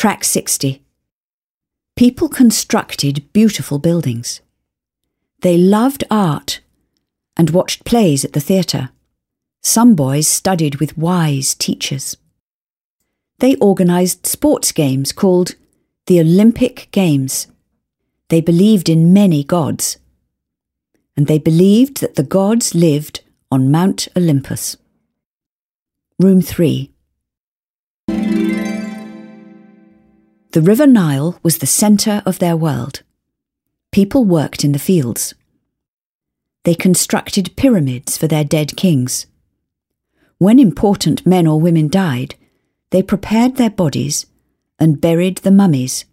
Track 60. People constructed beautiful buildings. They loved art and watched plays at the theatre. Some boys studied with wise teachers. They organised sports games called the Olympic Games. They believed in many gods. And they believed that the gods lived on Mount Olympus. Room 3. The River Nile was the centre of their world. People worked in the fields. They constructed pyramids for their dead kings. When important men or women died, they prepared their bodies and buried the mummies.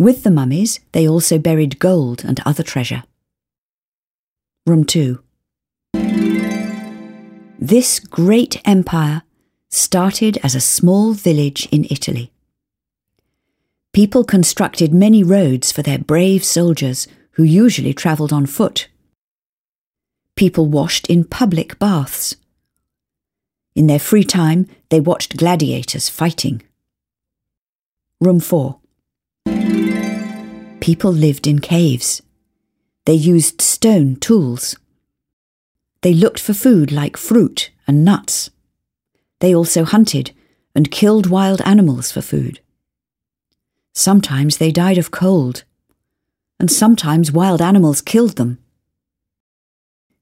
With the mummies, they also buried gold and other treasure. Room 2. This great empire started as a small village in Italy. People constructed many roads for their brave soldiers who usually travelled on foot. People washed in public baths. In their free time, they watched gladiators fighting. Room 4. People lived in caves. They used stone tools. They looked for food like fruit and nuts. They also hunted and killed wild animals for food. Sometimes they died of cold, and sometimes wild animals killed them.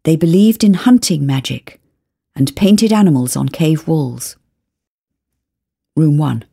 They believed in hunting magic and painted animals on cave walls. Room 1.